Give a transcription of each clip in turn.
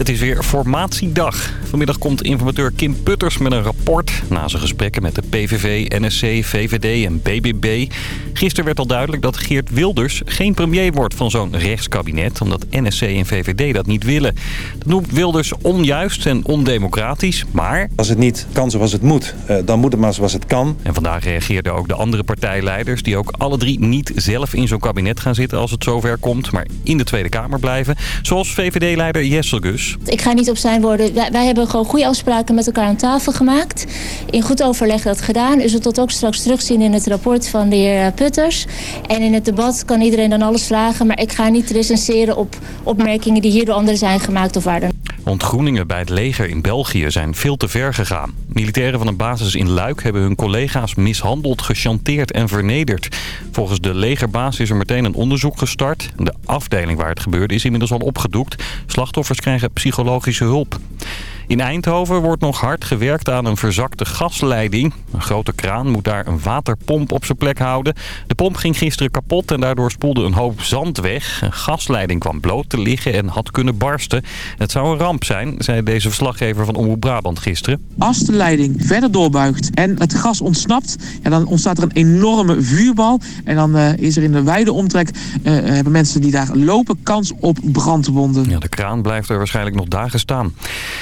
Het is weer formatiedag. Vanmiddag komt informateur Kim Putters met een rapport... na zijn gesprekken met de PVV, NSC, VVD en BBB. Gisteren werd al duidelijk dat Geert Wilders geen premier wordt van zo'n rechtskabinet... omdat NSC en VVD dat niet willen. Dat noemt Wilders onjuist en ondemocratisch, maar... Als het niet kan zoals het moet, eh, dan moet het maar zoals het kan. En vandaag reageerden ook de andere partijleiders... die ook alle drie niet zelf in zo'n kabinet gaan zitten als het zover komt... maar in de Tweede Kamer blijven. Zoals VVD-leider Jessel Gus. Ik ga niet op zijn woorden. Wij, wij, hebben gewoon goede afspraken met elkaar aan tafel gemaakt. In goed overleg dat gedaan. U zult dat ook straks terugzien in het rapport van de heer eh, Putters. En in het debat kan iedereen dan alles vragen. Maar ik ga niet recenseren op opmerkingen die hier door anderen zijn gemaakt of waar dan. Ontgroeningen bij het leger in België zijn veel te ver gegaan. Militairen van een basis in Luik hebben hun collega's mishandeld, gechanteerd en vernederd. Volgens de legerbaas is er meteen een onderzoek gestart. De afdeling waar het gebeurde is inmiddels al opgedoekt. Slachtoffers krijgen psychologische hulp. In Eindhoven wordt nog hard gewerkt aan een verzakte gasleiding. Een grote kraan moet daar een waterpomp op zijn plek houden. De pomp ging gisteren kapot en daardoor spoelde een hoop zand weg. Een gasleiding kwam bloot te liggen en had kunnen barsten. Het zou een ramp zijn, zei deze verslaggever van Omroep Brabant gisteren. Als de leiding verder doorbuigt en het gas ontsnapt... Ja, dan ontstaat er een enorme vuurbal. En dan uh, is er in de wijde omtrek... Uh, hebben mensen die daar lopen kans op brandwonden. Ja, de kraan blijft er waarschijnlijk nog dagen staan.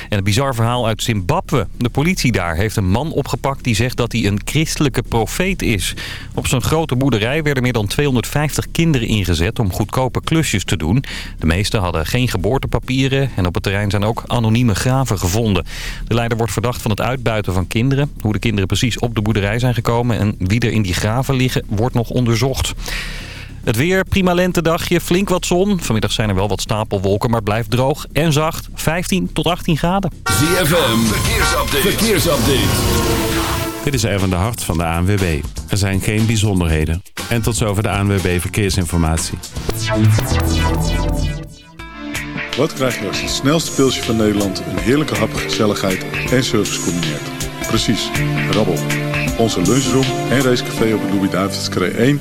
En het bizar verhaal uit Zimbabwe. De politie daar heeft een man opgepakt die zegt dat hij een christelijke profeet is. Op zijn grote boerderij werden meer dan 250 kinderen ingezet om goedkope klusjes te doen. De meeste hadden geen geboortepapieren en op het terrein zijn ook anonieme graven gevonden. De leider wordt verdacht van het uitbuiten van kinderen. Hoe de kinderen precies op de boerderij zijn gekomen en wie er in die graven liggen wordt nog onderzocht. Het weer, prima lentedagje, flink wat zon. Vanmiddag zijn er wel wat stapelwolken, maar blijft droog en zacht. 15 tot 18 graden. ZFM, verkeersupdate. verkeersupdate. Dit is Erwin de Hart van de ANWB. Er zijn geen bijzonderheden. En tot zover de ANWB Verkeersinformatie. Wat krijg je als het snelste pilsje van Nederland... een heerlijke hap, gezelligheid en service combineert? Precies, rabbel. Onze lunchroom en racecafé op de Louis-David's 1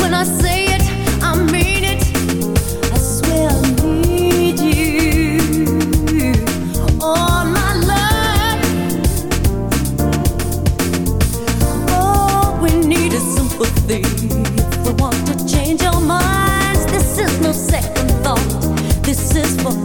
when I say it, I mean it. I swear I need you all my life. All we need is sympathy. If we want to change our minds, this is no second thought. This is for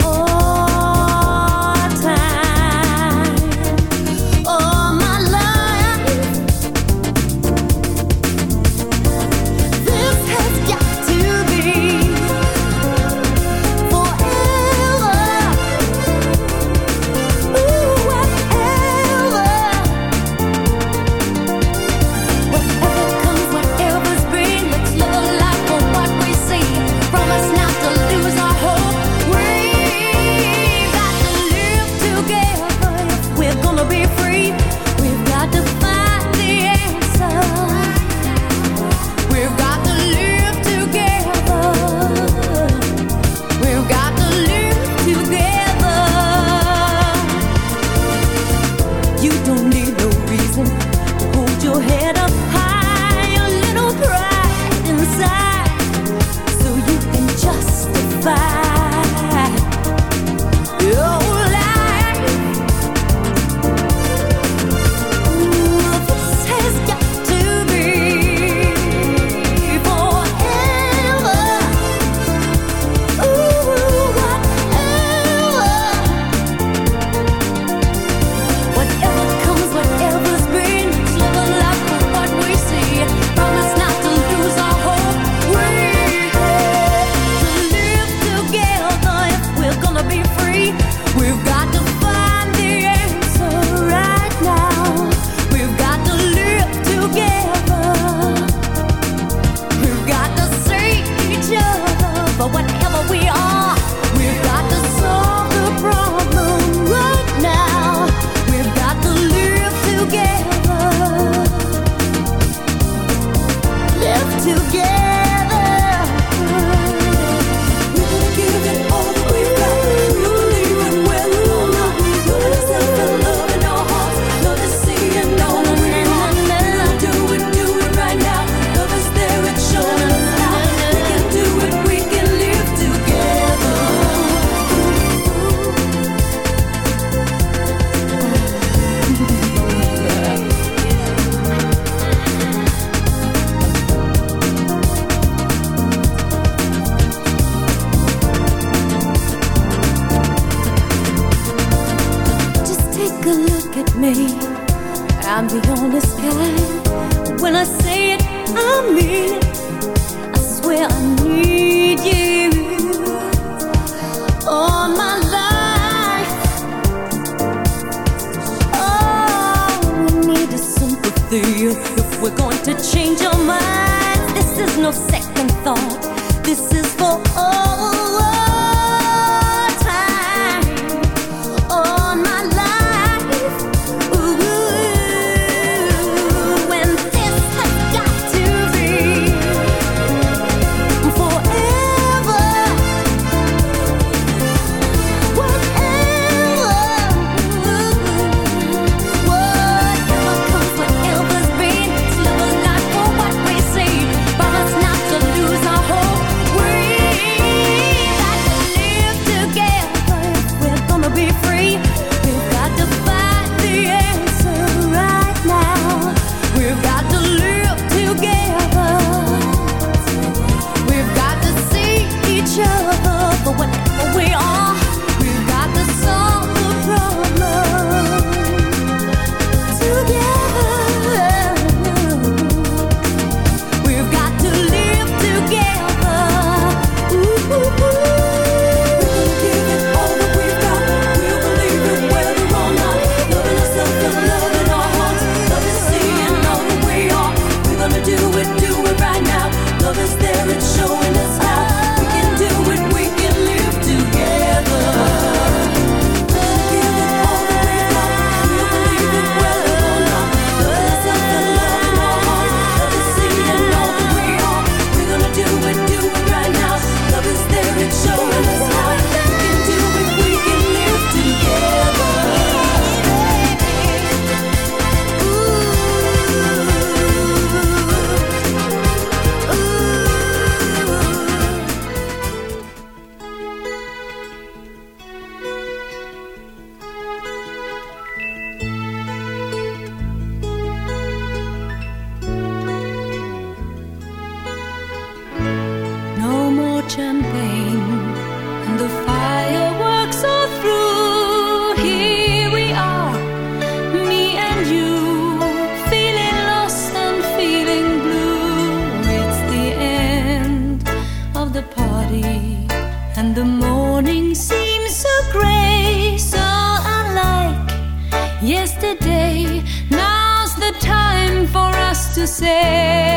to say.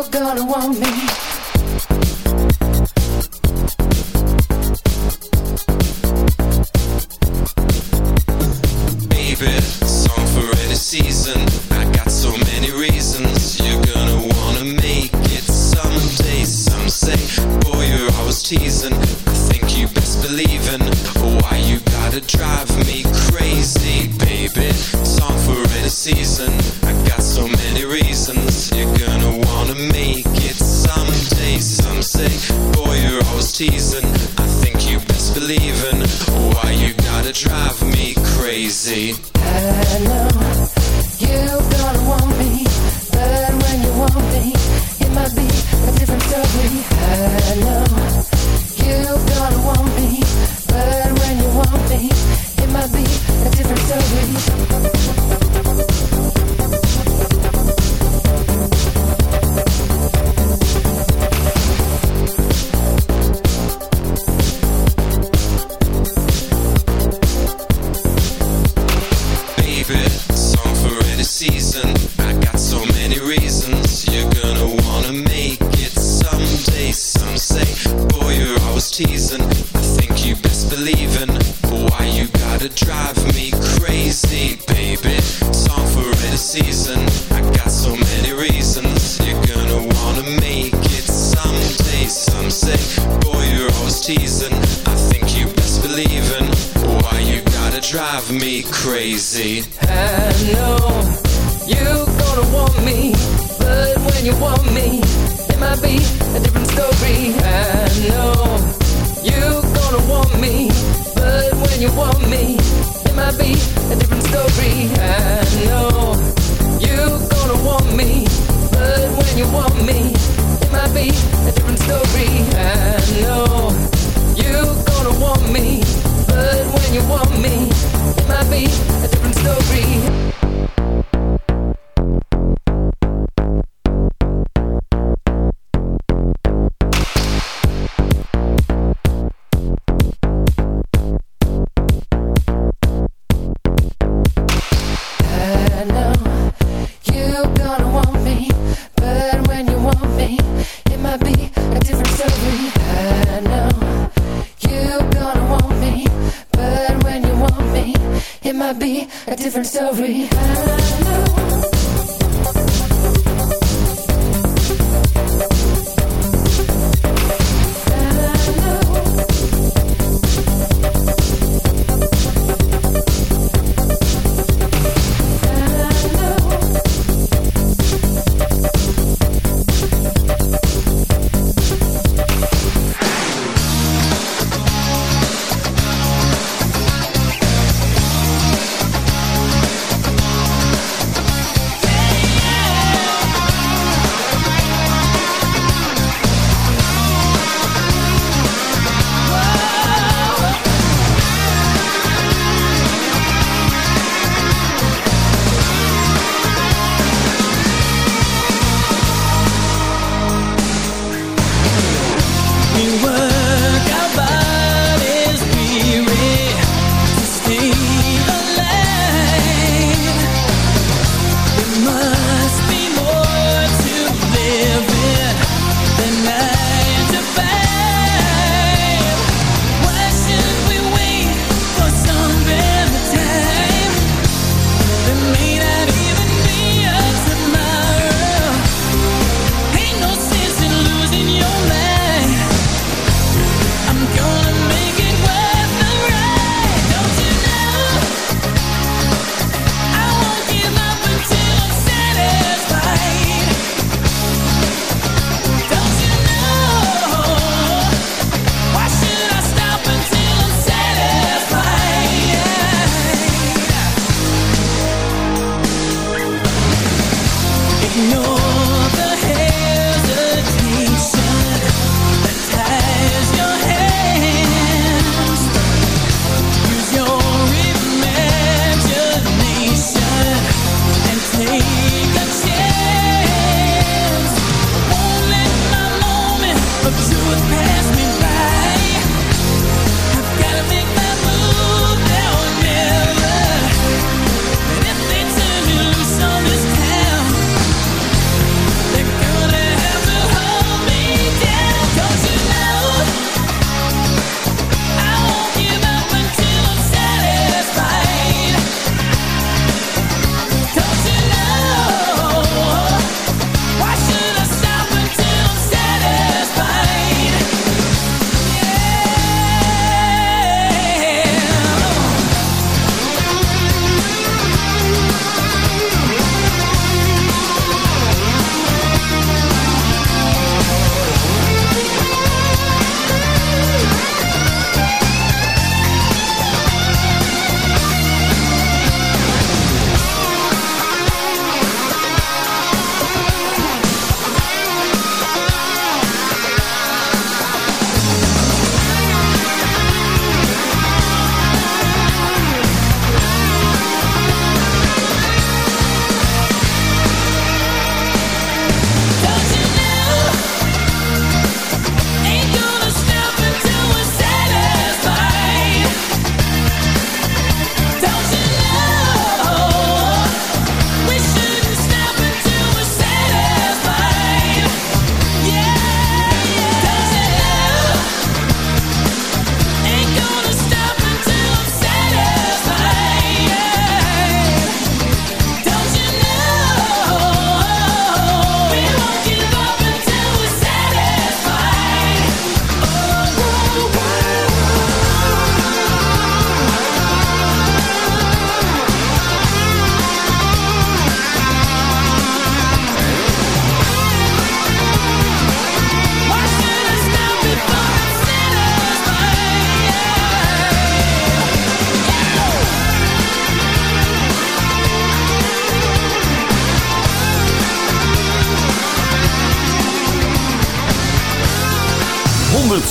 You're gonna want me.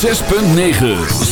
106.9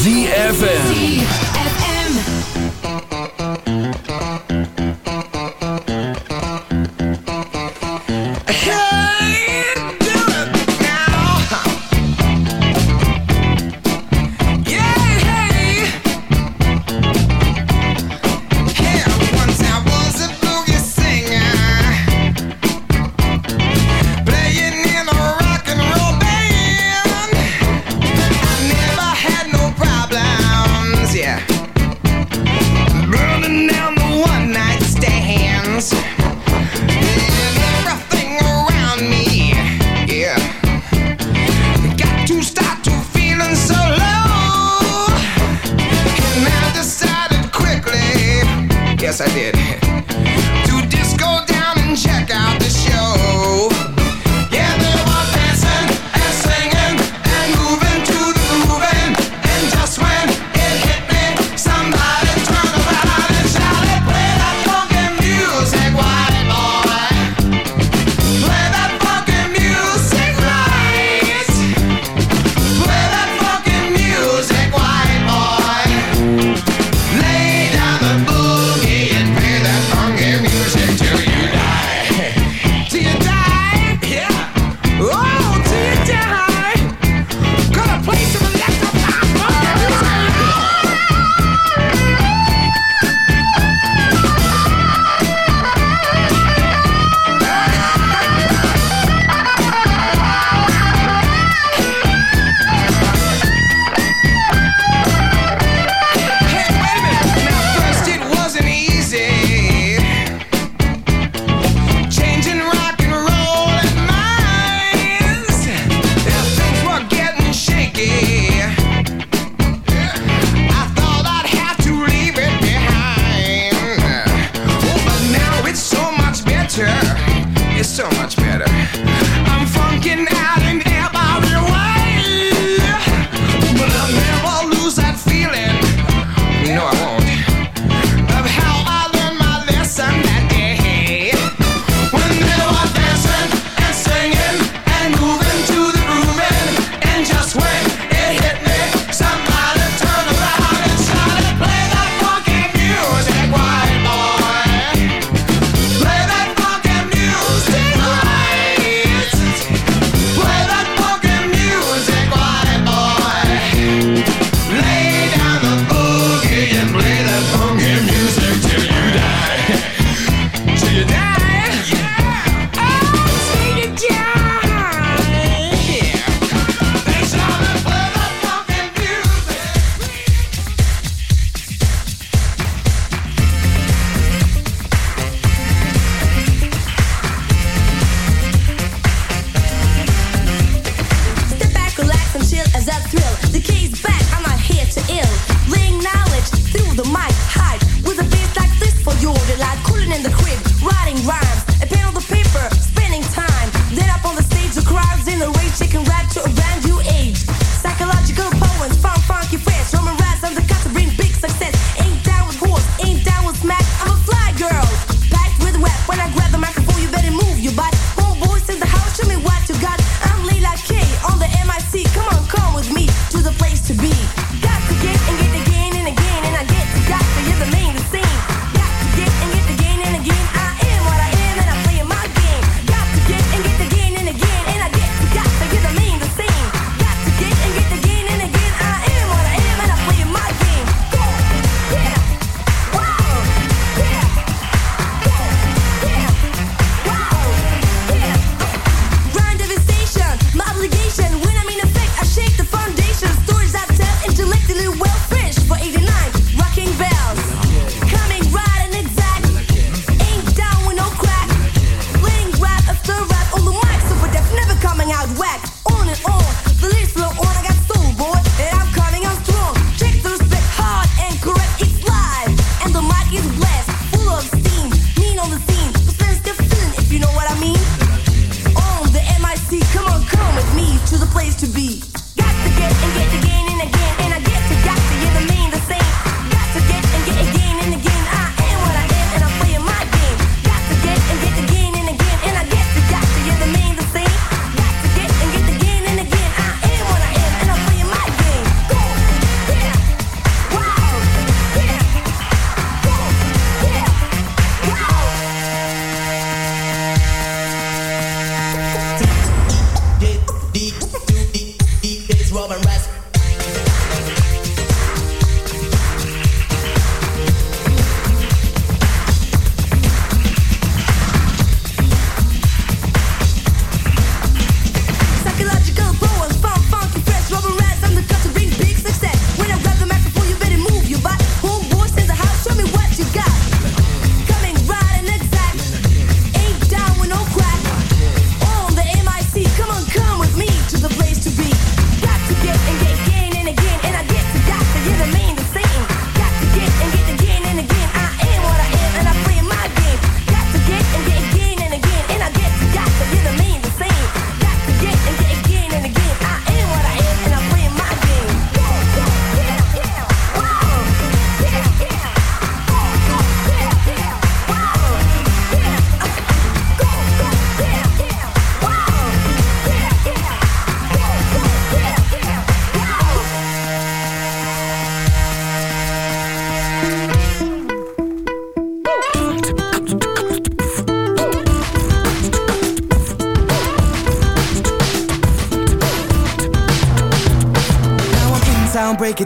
Funking out in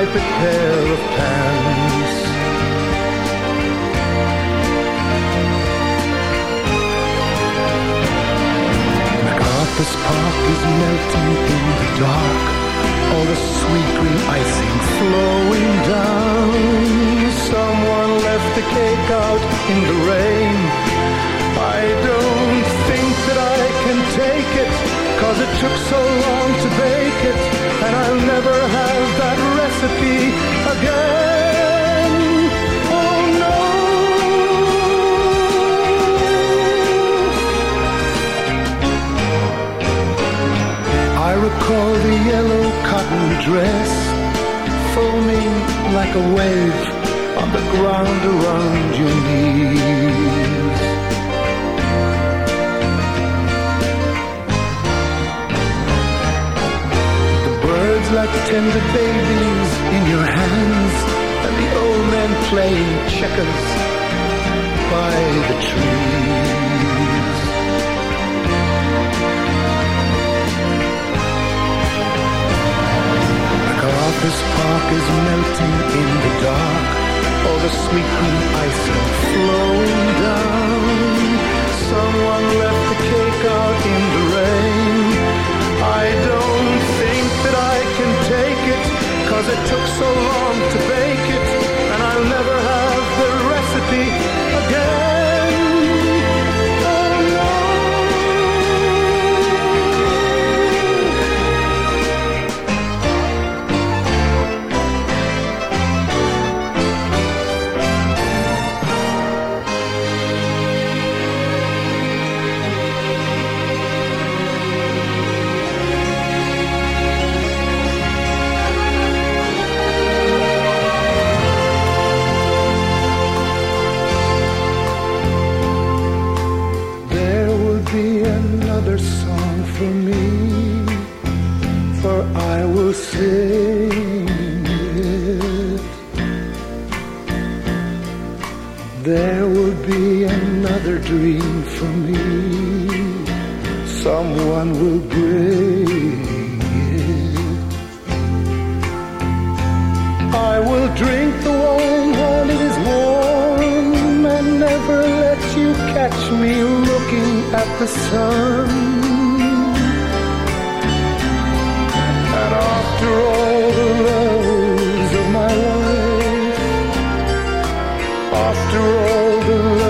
like a like tender babies in your hands, and the old men playing checkers by the trees. MacArthur's Park is melting in the dark, all the sweet green icing flowing down. Someone left the cause it took so long to bake dream for me, someone will bring it. I will drink the wine while it is warm and never let you catch me looking at the sun. And after all the loves of my life, after all the